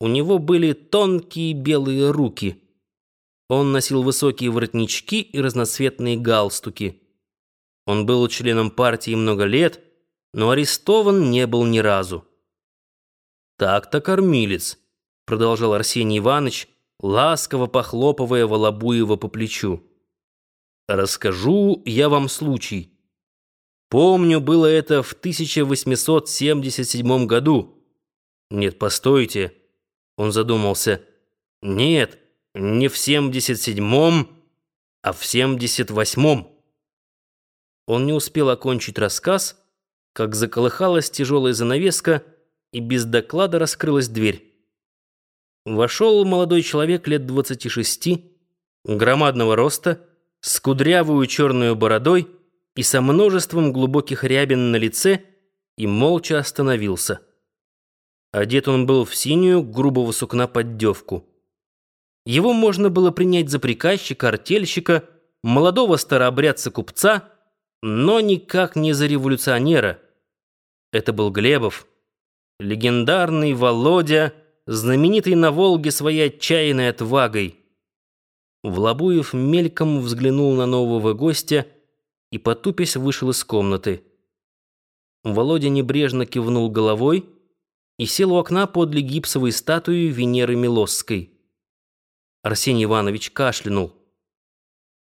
У него были тонкие белые руки. Он носил высокие воротнички и разноцветные галстуки. Он был членом партии много лет, но арестован не был ни разу. «Так-то кормилец», — продолжал Арсений Иванович, ласково похлопывая Волобуева по плечу. «Расскажу я вам случай. Помню, было это в 1877 году. Нет, постойте». Он задумался. «Нет, не в 77-м, а в 78-м». Он не успел окончить рассказ, как заколыхалась тяжелая занавеска, и без доклада раскрылась дверь. Вошел молодой человек лет 26, громадного роста, с кудрявую черную бородой и со множеством глубоких рябин на лице, и молча остановился. Одет он был в синюю, грубого сукна поддевку. Его можно было принять за приказчика, артельщика, молодого старообрядца-купца, но никак не за революционера. Это был Глебов, легендарный Володя, знаменитый на Волге своей отчаянной отвагой. Влабуев мельком взглянул на нового гостя и, потупясь, вышел из комнаты. Володя небрежно кивнул головой, и сел у окна подле гипсовой статуи Венеры Милосской. Арсений Иванович кашлянул.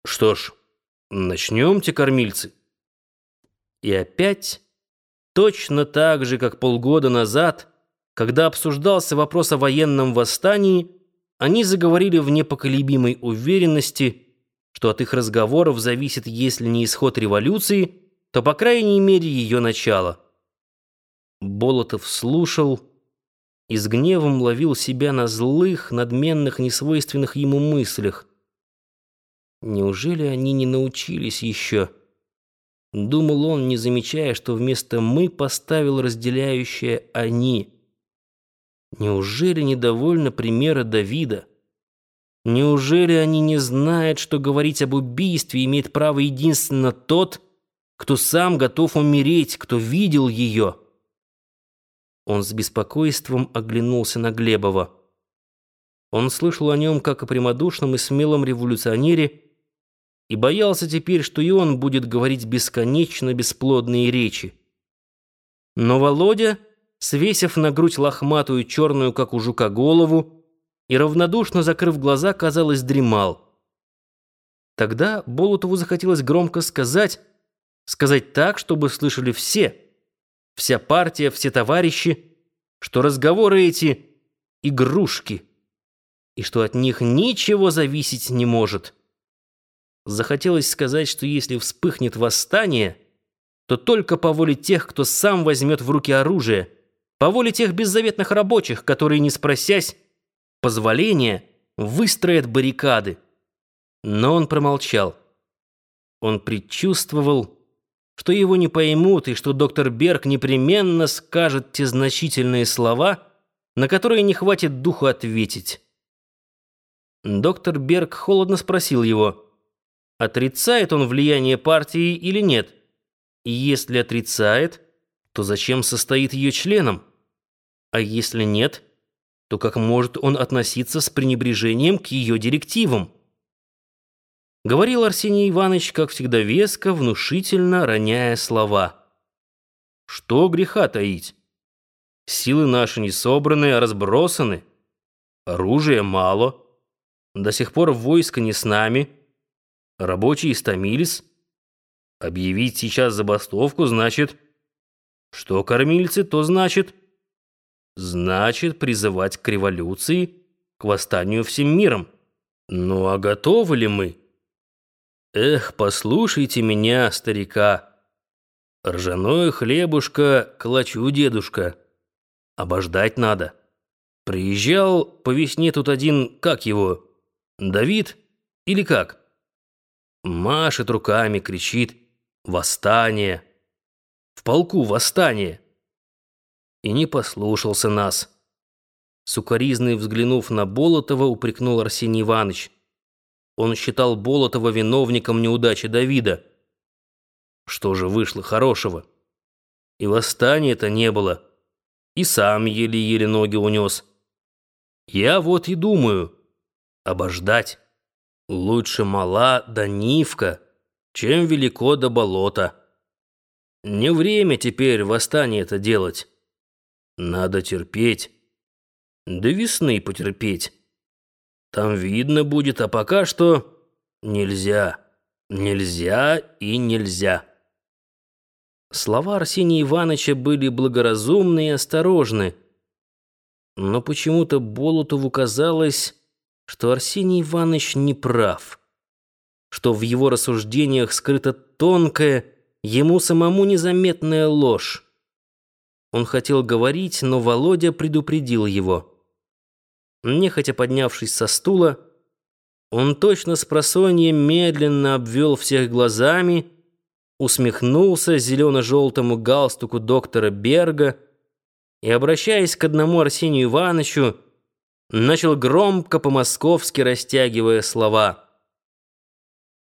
«Что ж, начнемте, кормильцы». И опять, точно так же, как полгода назад, когда обсуждался вопрос о военном восстании, они заговорили в непоколебимой уверенности, что от их разговоров зависит, если не исход революции, то, по крайней мере, ее начало. Болотов слушал и с гневом ловил себя на злых, надменных, несвойственных ему мыслях. Неужели они не научились еще? Думал он, не замечая, что вместо «мы» поставил разделяющее «они». Неужели недовольно примера Давида? Неужели они не знают, что говорить об убийстве имеет право единственно тот, кто сам готов умереть, кто видел ее? Он с беспокойством оглянулся на Глебова. Он слышал о нем как о прямодушном и смелом революционере и боялся теперь, что и он будет говорить бесконечно бесплодные речи. Но Володя, свесив на грудь лохматую черную, как у жука, голову, и равнодушно закрыв глаза, казалось, дремал. Тогда Болотову захотелось громко сказать, сказать так, чтобы слышали все — вся партия, все товарищи, что разговоры эти — игрушки, и что от них ничего зависеть не может. Захотелось сказать, что если вспыхнет восстание, то только по воле тех, кто сам возьмет в руки оружие, по воле тех беззаветных рабочих, которые, не спросясь позволения, выстроят баррикады. Но он промолчал. Он предчувствовал, что его не поймут и что доктор Берг непременно скажет те значительные слова, на которые не хватит духу ответить. Доктор Берг холодно спросил его, отрицает он влияние партии или нет. Если отрицает, то зачем состоит ее членом? А если нет, то как может он относиться с пренебрежением к ее директивам? Говорил Арсений Иванович, как всегда, веско, внушительно, роняя слова. Что греха таить? Силы наши не собраны, а разбросаны. Оружия мало. До сих пор войско не с нами. Рабочие истомились. Объявить сейчас забастовку значит... Что кормильцы, то значит... Значит призывать к революции, к восстанию всем миром. Ну а готовы ли мы? Эх, послушайте меня, старика. Ржаное хлебушка клочу дедушка. Обождать надо. Приезжал по весне тут один, как его, Давид или как? Машет руками, кричит «Восстание!» В полку восстание! И не послушался нас. Сукаризный, взглянув на Болотова, упрекнул Арсений Иванович. Он считал Болотова виновником неудачи Давида. Что же вышло хорошего? И восстания-то не было. И сам еле-еле ноги унес. Я вот и думаю, обождать. Лучше мала да нивка, чем велико до болота. Не время теперь восстание это делать. Надо терпеть. До весны потерпеть. Там видно будет, а пока что нельзя. Нельзя и нельзя. Слова Арсения Ивановича были благоразумны и осторожны. Но почему-то Болотову казалось, что Арсений Иванович не прав, что в его рассуждениях скрыта тонкая, ему самому незаметная ложь. Он хотел говорить, но Володя предупредил его. Нехотя поднявшись со стула, он точно с просонья медленно обвел всех глазами, усмехнулся зелено-желтому галстуку доктора Берга и, обращаясь к одному Арсению Ивановичу, начал громко по-московски растягивая слова.